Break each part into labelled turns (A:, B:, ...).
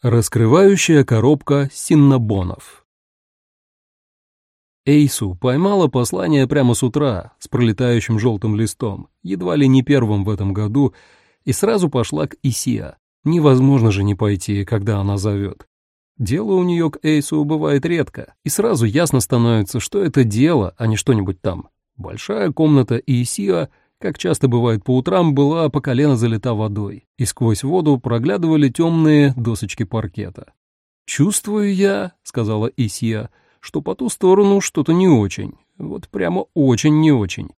A: Раскрывающая коробка синнабонов. Эйсу поймала послание прямо с утра с пролетающим желтым листом, едва ли не первым в этом году, и сразу пошла к Исиа. Невозможно же не пойти, когда она зовет. Дело у нее к Эйсу бывает редко, и сразу ясно становится, что это дело, а не что-нибудь там. Большая комната Исиа — как часто бывает по утрам, была по колено залита водой, и сквозь воду проглядывали темные досочки паркета. «Чувствую я», — сказала Исия, — «что по ту сторону что-то не очень, вот прямо очень не очень.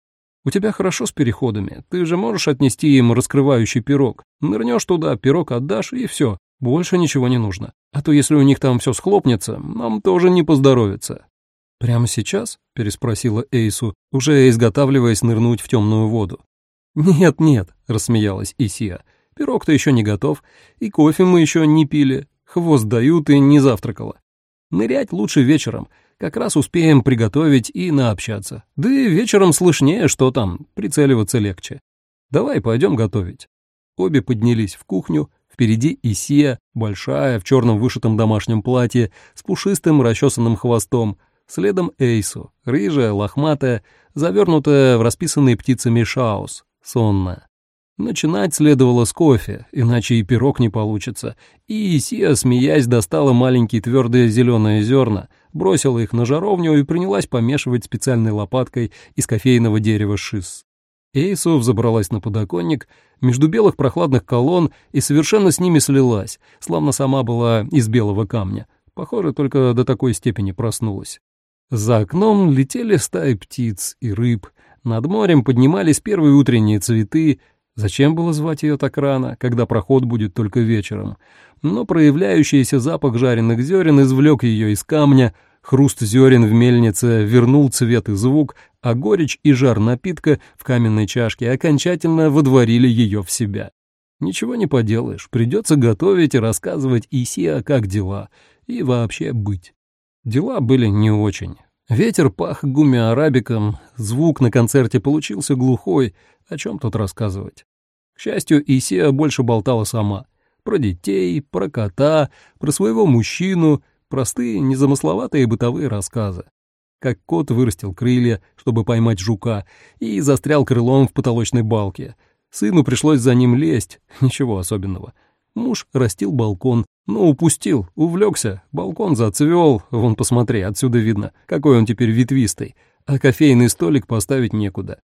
A: У тебя хорошо с переходами, ты же можешь отнести им раскрывающий пирог. Нырнешь туда, пирог отдашь, и все, больше ничего не нужно. А то если у них там все схлопнется, нам тоже не поздоровится». «Прямо сейчас?» — переспросила Эйсу, уже изготавливаясь нырнуть в темную воду. «Нет, нет», — рассмеялась Исия, — «пирог-то еще не готов, и кофе мы еще не пили, хвост дают и не завтракала. Нырять лучше вечером, как раз успеем приготовить и наобщаться. Да и вечером слышнее, что там, прицеливаться легче. Давай пойдем готовить». Обе поднялись в кухню, Впереди Исия, большая, в черном вышитом домашнем платье, с пушистым расчесанным хвостом, Следом Эйсу, рыжая, лохматая, завернутая в расписанные птицами шаус, сонная. Начинать следовало с кофе, иначе и пирог не получится. И Исия, смеясь, достала маленькие твердые зеленые зерна, бросила их на жаровню и принялась помешивать специальной лопаткой из кофейного дерева шиз. Эйсу взобралась на подоконник между белых прохладных колонн и совершенно с ними слилась, словно сама была из белого камня. Похоже, только до такой степени проснулась. За окном летели стаи птиц и рыб, над морем поднимались первые утренние цветы. Зачем было звать ее так рано, когда проход будет только вечером? Но проявляющийся запах жареных зерен извлек ее из камня, хруст зерен в мельнице вернул цвет и звук, а горечь и жар напитка в каменной чашке окончательно водворили ее в себя. Ничего не поделаешь, придется готовить и рассказывать Исия, как дела, и вообще быть. Дела были не очень. Ветер пах гумми-арабиком, звук на концерте получился глухой, о чем тут рассказывать. К счастью, Исия больше болтала сама. Про детей, про кота, про своего мужчину, простые, незамысловатые бытовые рассказы. Как кот вырастил крылья, чтобы поймать жука, и застрял крылом в потолочной балке. Сыну пришлось за ним лезть, ничего особенного. Муж растил балкон, но упустил, увлекся, балкон зацвел, вон посмотри, отсюда видно, какой он теперь ветвистый, а кофейный столик поставить некуда.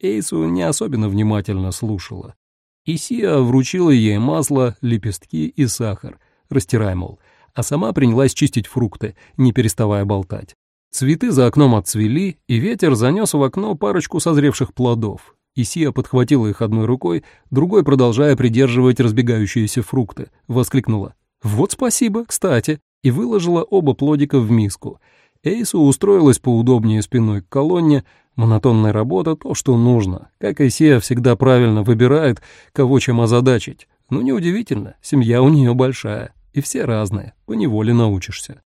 A: Эйсу не особенно внимательно слушала. Исия вручила ей масло, лепестки и сахар, растирай, мол, а сама принялась чистить фрукты, не переставая болтать. Цветы за окном отцвели, и ветер занес в окно парочку созревших плодов, Исия подхватила их одной рукой, другой, продолжая придерживать разбегающиеся фрукты, воскликнула «Вот спасибо, кстати!» и выложила оба плодика в миску. Эйсу устроилась поудобнее спиной к колонне, монотонная работа — то, что нужно. Как Исия всегда правильно выбирает, кого чем озадачить. Ну, неудивительно, семья у нее большая, и все разные, поневоле научишься.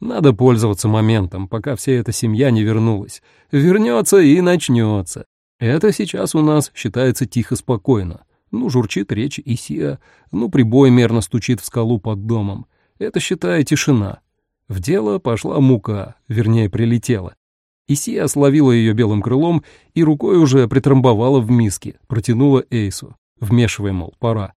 A: Надо пользоваться моментом, пока вся эта семья не вернулась. Вернется и начнется. Это сейчас у нас считается тихо-спокойно. Ну, журчит речь Исия, ну, прибой мерно стучит в скалу под домом. Это, считая, тишина. В дело пошла мука, вернее, прилетела. Исия словила ее белым крылом и рукой уже притрамбовала в миске, протянула Эйсу, вмешивая, мол, пора.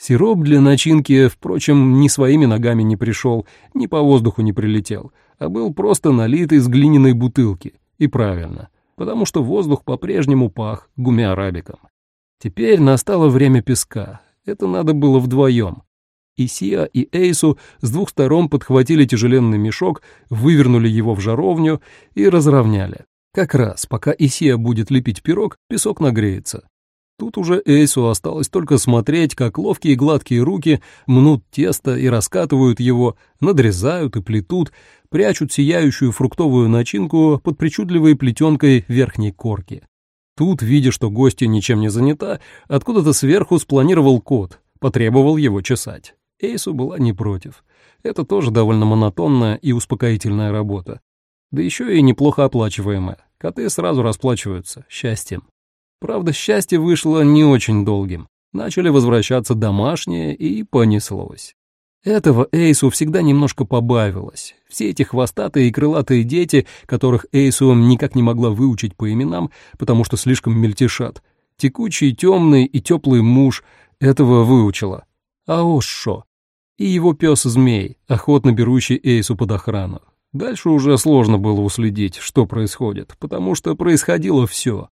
A: Сироп для начинки, впрочем, ни своими ногами не пришел, ни по воздуху не прилетел, а был просто налит из глиняной бутылки. И правильно потому что воздух по-прежнему пах гумиарабиком. Теперь настало время песка. Это надо было вдвоем. Исия и Эйсу с двух сторон подхватили тяжеленный мешок, вывернули его в жаровню и разровняли. Как раз, пока Исия будет лепить пирог, песок нагреется. Тут уже Эйсу осталось только смотреть, как ловкие гладкие руки мнут тесто и раскатывают его, надрезают и плетут, прячут сияющую фруктовую начинку под причудливой плетенкой верхней корки. Тут, видя, что гостья ничем не занята, откуда-то сверху спланировал кот, потребовал его чесать. Эйсу была не против. Это тоже довольно монотонная и успокоительная работа. Да еще и неплохо оплачиваемая. Коты сразу расплачиваются счастьем. Правда, счастье вышло не очень долгим. Начали возвращаться домашние, и понеслось. Этого Эйсу всегда немножко побавилось. Все эти хвостатые и крылатые дети, которых Эйсу никак не могла выучить по именам, потому что слишком мельтешат. Текучий, темный и теплый муж этого выучила. Аошо. И его пес-змей, охотно берущий Эйсу под охрану. Дальше уже сложно было уследить, что происходит, потому что происходило все.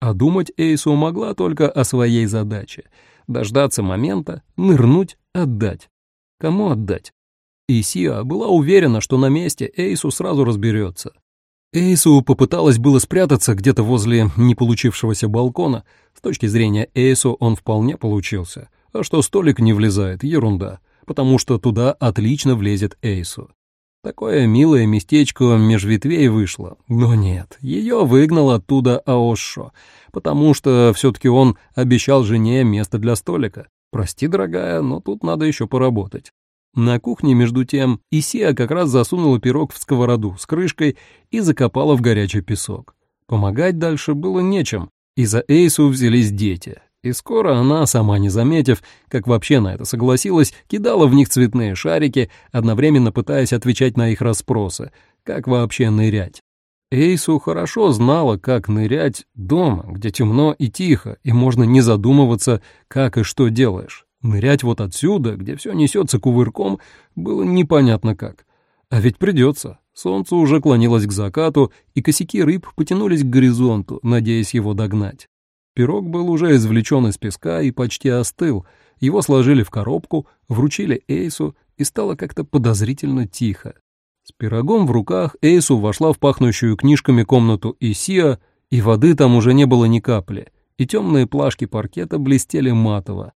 A: А думать Эйсу могла только о своей задаче — дождаться момента, нырнуть, отдать. Кому отдать? И Сиа была уверена, что на месте Эйсу сразу разберется. Эйсу попыталась было спрятаться где-то возле не получившегося балкона. С точки зрения Эйсу он вполне получился. А что столик не влезает, ерунда, потому что туда отлично влезет Эйсу. Такое милое местечко меж ветвей вышло. Но нет, ее выгнал оттуда Аошо, потому что все-таки он обещал жене место для столика. «Прости, дорогая, но тут надо еще поработать». На кухне, между тем, Исия как раз засунула пирог в сковороду с крышкой и закопала в горячий песок. Помогать дальше было нечем, и за Эйсу взялись дети. И скоро она, сама не заметив, как вообще на это согласилась, кидала в них цветные шарики, одновременно пытаясь отвечать на их расспросы, как вообще нырять. Эйсу хорошо знала, как нырять дома, где темно и тихо, и можно не задумываться, как и что делаешь. Нырять вот отсюда, где все несется кувырком, было непонятно как. А ведь придется. Солнце уже клонилось к закату, и косяки рыб потянулись к горизонту, надеясь его догнать. Пирог был уже извлечен из песка и почти остыл. Его сложили в коробку, вручили Эйсу, и стало как-то подозрительно тихо. С пирогом в руках Эйсу вошла в пахнущую книжками комнату Исиа, и воды там уже не было ни капли, и темные плашки паркета блестели матово.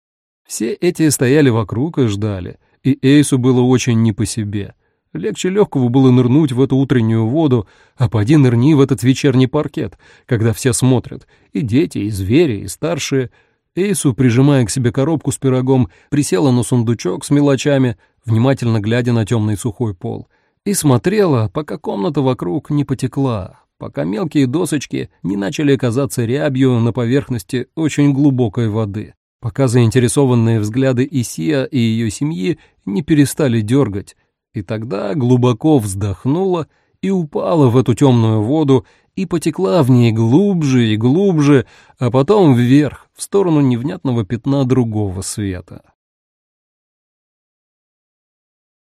A: Все эти стояли вокруг и ждали, и Эйсу было очень не по себе. Легче легкого было нырнуть в эту утреннюю воду, а поди нырни в этот вечерний паркет, когда все смотрят, и дети, и звери, и старшие. Эйсу, прижимая к себе коробку с пирогом, присела на сундучок с мелочами, внимательно глядя на темный сухой пол — и смотрела, пока комната вокруг не потекла, пока мелкие досочки не начали казаться рябью на поверхности очень глубокой воды, пока заинтересованные взгляды Исия и ее семьи не перестали дергать, и тогда глубоко вздохнула и упала в эту темную воду и потекла в ней глубже и глубже, а потом вверх, в сторону невнятного пятна другого света.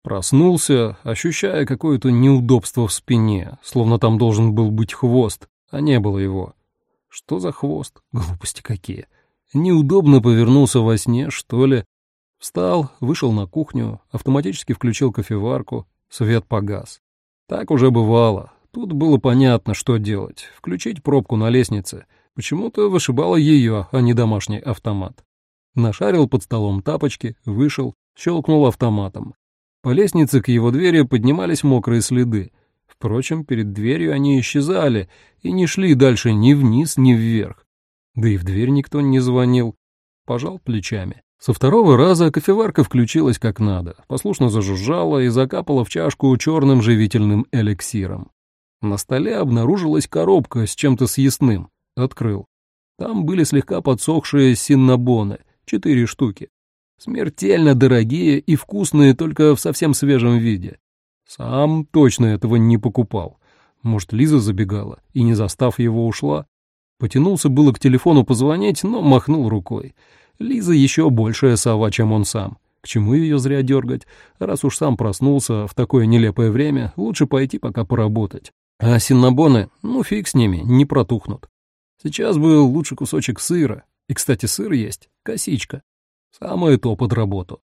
A: Проснулся, ощущая какое-то неудобство в спине, словно там должен был быть хвост, а не было его. Что за хвост? Глупости какие. Неудобно повернулся во сне, что ли. Встал, вышел на кухню, автоматически включил кофеварку, свет погас. Так уже бывало. Тут было понятно, что делать. Включить пробку на лестнице. Почему-то вышибало ее, а не домашний автомат. Нашарил под столом тапочки, вышел, щелкнул автоматом. По лестнице к его двери поднимались мокрые следы. Впрочем, перед дверью они исчезали и не шли дальше ни вниз, ни вверх. Да и в дверь никто не звонил. Пожал плечами. Со второго раза кофеварка включилась как надо, послушно зажужжала и закапала в чашку черным живительным эликсиром. На столе обнаружилась коробка с чем-то съестным. Открыл. Там были слегка подсохшие синнабоны, четыре штуки. Смертельно дорогие и вкусные только в совсем свежем виде. Сам точно этого не покупал. Может, Лиза забегала и, не застав его, ушла? Потянулся было к телефону позвонить, но махнул рукой. Лиза еще большая сова, чем он сам. К чему ее зря дергать? Раз уж сам проснулся в такое нелепое время, лучше пойти пока поработать. А синнабоны, ну фиг с ними, не протухнут. Сейчас был лучше кусочек сыра. И, кстати, сыр есть, косичка. Самое то под работу.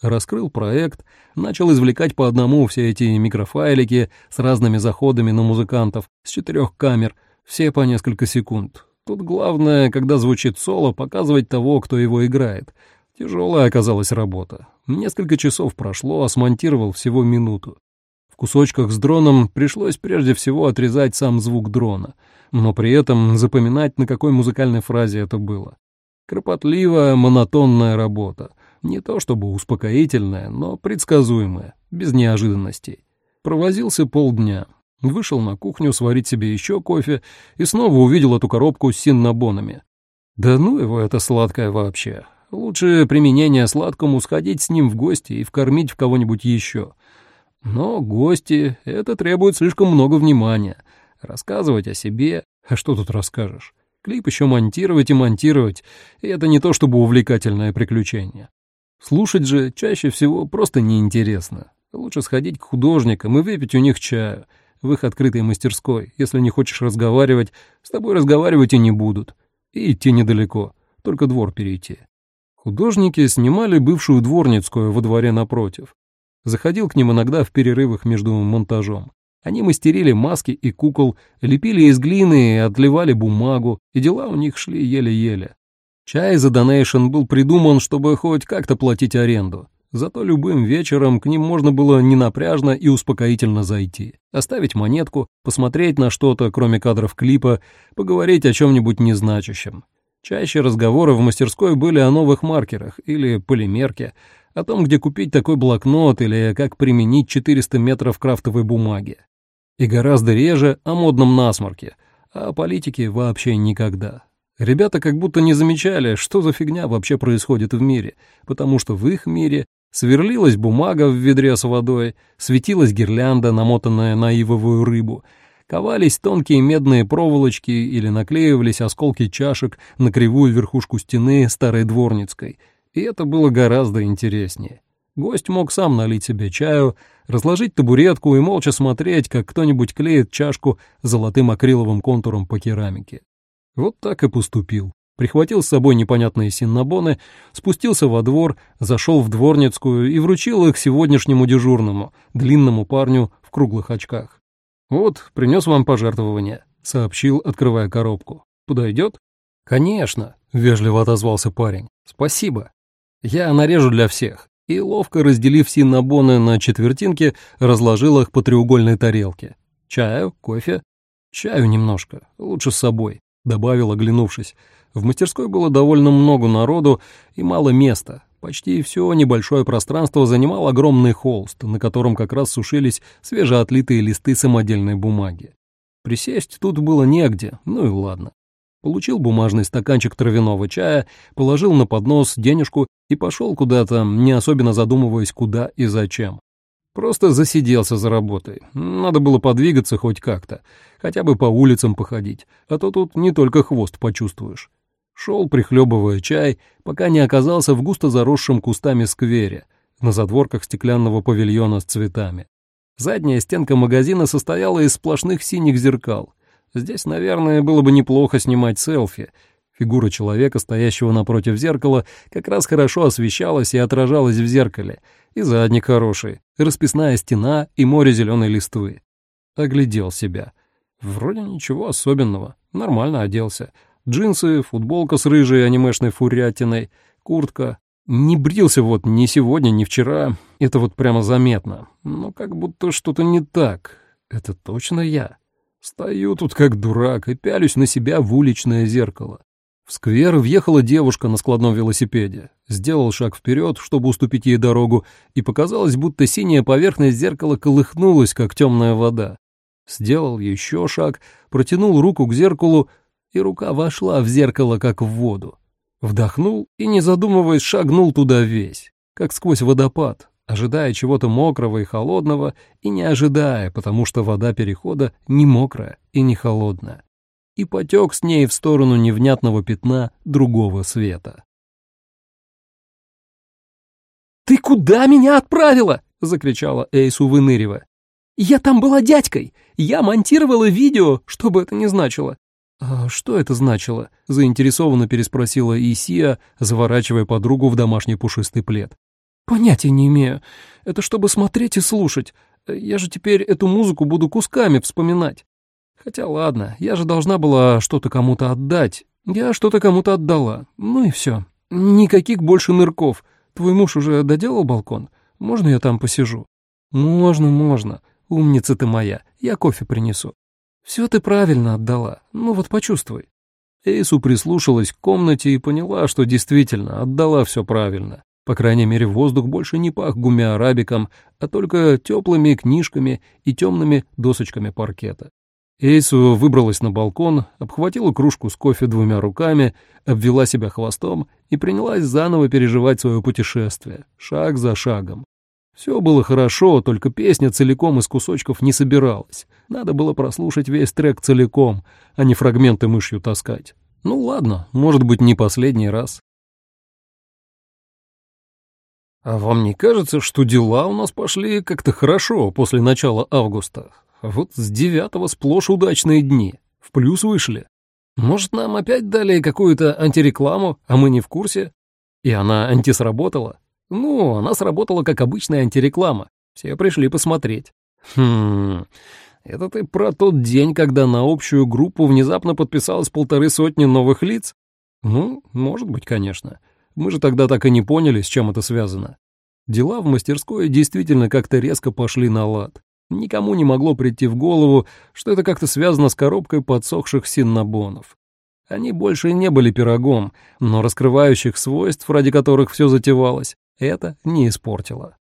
A: Раскрыл проект, начал извлекать по одному все эти микрофайлики с разными заходами на музыкантов с четырех камер, все по несколько секунд. Тут главное, когда звучит соло, показывать того, кто его играет. Тяжелая оказалась работа. Несколько часов прошло, а смонтировал всего минуту. В кусочках с дроном пришлось прежде всего отрезать сам звук дрона, но при этом запоминать, на какой музыкальной фразе это было. Кропотливая, монотонная работа. Не то чтобы успокоительная, но предсказуемая, без неожиданностей. Провозился полдня. Вышел на кухню сварить себе еще кофе и снова увидел эту коробку с синнабонами. Да ну его это сладкое вообще. Лучше применение сладкому сходить с ним в гости и вкормить в кого-нибудь еще. Но гости — это требует слишком много внимания. Рассказывать о себе, а что тут расскажешь? Клип еще монтировать и монтировать, и это не то чтобы увлекательное приключение. Слушать же чаще всего просто неинтересно. Лучше сходить к художникам и выпить у них чаю в их открытой мастерской. Если не хочешь разговаривать, с тобой разговаривать и не будут. И идти недалеко, только двор перейти. Художники снимали бывшую дворницкую во дворе напротив. Заходил к ним иногда в перерывах между монтажом. Они мастерили маски и кукол, лепили из глины и отливали бумагу, и дела у них шли еле-еле. Чай за донейшн был придуман, чтобы хоть как-то платить аренду. Зато любым вечером к ним можно было ненапряжно и успокоительно зайти, оставить монетку, посмотреть на что-то, кроме кадров клипа, поговорить о чем-нибудь незначащем. Чаще разговоры в мастерской были о новых маркерах или полимерке, о том, где купить такой блокнот или как применить 400 метров крафтовой бумаги. И гораздо реже о модном насморке, а о политике вообще никогда. Ребята как будто не замечали, что за фигня вообще происходит в мире, потому что в их мире сверлилась бумага в ведре с водой, светилась гирлянда, намотанная на ивовую рыбу, ковались тонкие медные проволочки или наклеивались осколки чашек на кривую верхушку стены старой дворницкой, и это было гораздо интереснее. Гость мог сам налить себе чаю, разложить табуретку и молча смотреть, как кто-нибудь клеит чашку золотым акриловым контуром по керамике. Вот так и поступил. Прихватил с собой непонятные синнабоны, спустился во двор, зашел в дворницкую и вручил их сегодняшнему дежурному, длинному парню в круглых очках. «Вот, принес вам пожертвование», — сообщил, открывая коробку. «Подойдет?» «Конечно», — вежливо отозвался парень. «Спасибо. Я нарежу для всех и, ловко разделив синнабоны на четвертинки, разложил их по треугольной тарелке. «Чаю? Кофе?» «Чаю немножко, лучше с собой», — добавил, оглянувшись. В мастерской было довольно много народу и мало места. Почти все небольшое пространство занимал огромный холст, на котором как раз сушились свежеотлитые листы самодельной бумаги. Присесть тут было негде, ну и ладно. Получил бумажный стаканчик травяного чая, положил на поднос денежку и пошел куда-то, не особенно задумываясь, куда и зачем. Просто засиделся за работой. Надо было подвигаться хоть как-то, хотя бы по улицам походить, а то тут не только хвост почувствуешь. Шел, прихлебывая чай, пока не оказался в густо заросшем кустами сквере, на задворках стеклянного павильона с цветами. Задняя стенка магазина состояла из сплошных синих зеркал — Здесь, наверное, было бы неплохо снимать селфи. Фигура человека, стоящего напротив зеркала, как раз хорошо освещалась и отражалась в зеркале. И задник хороший, расписная стена и море зеленой листвы. Оглядел себя. Вроде ничего особенного. Нормально оделся. Джинсы, футболка с рыжей анимешной фурятиной, куртка. Не брился вот ни сегодня, ни вчера. Это вот прямо заметно. Но как будто что-то не так. Это точно я. Стою тут как дурак и пялюсь на себя в уличное зеркало. В сквер въехала девушка на складном велосипеде. Сделал шаг вперед, чтобы уступить ей дорогу, и показалось, будто синяя поверхность зеркала колыхнулась, как темная вода. Сделал еще шаг, протянул руку к зеркалу, и рука вошла в зеркало, как в воду. Вдохнул и, не задумываясь, шагнул туда весь, как сквозь водопад, ожидая чего-то мокрого и холодного, и не ожидая, потому что вода перехода не мокрая и не холодная, и потек с ней в сторону невнятного пятна другого света.
B: «Ты куда меня отправила?» — закричала Эйсу, выныривая. «Я там была дядькой! Я монтировала видео, что бы это ни значило!»
A: «А что это значило?» — заинтересованно переспросила Исия, заворачивая подругу в домашний пушистый плед.
B: «Понятия не имею. Это чтобы смотреть и слушать. Я же теперь эту музыку буду кусками вспоминать. Хотя ладно, я же должна была что-то кому-то отдать. Я что-то кому-то отдала. Ну и все. Никаких больше нырков. Твой муж уже доделал балкон? Можно я там посижу?» «Можно, можно. Умница ты моя. Я кофе принесу». «Все ты правильно отдала. Ну вот почувствуй».
A: Эйсу прислушалась к комнате и поняла, что действительно отдала все правильно. По крайней мере, воздух больше не пах гумиарабиком, а только теплыми книжками и темными досочками паркета. Эйсу выбралась на балкон, обхватила кружку с кофе двумя руками, обвела себя хвостом и принялась заново переживать свое путешествие, шаг за шагом. Все было хорошо, только песня целиком из кусочков не собиралась. Надо было прослушать весь трек целиком, а не фрагменты мышью таскать. Ну ладно, может быть, не последний раз. А вам не кажется, что дела у нас пошли как-то хорошо после начала августа? Вот с девятого сплошь удачные дни. В плюс вышли. Может, нам опять дали какую-то антирекламу, а мы не в курсе? И она антисработала? Ну, она сработала как обычная антиреклама. Все пришли посмотреть. Хм, это ты про тот день, когда на общую группу внезапно подписалось полторы сотни новых лиц? Ну, может быть, конечно. Мы же тогда так и не поняли, с чем это связано. Дела в мастерской действительно как-то резко пошли на лад. Никому не могло прийти в голову, что это как-то связано с коробкой подсохших синнабонов. Они больше не были пирогом, но раскрывающих свойств, ради которых все затевалось, это не испортило.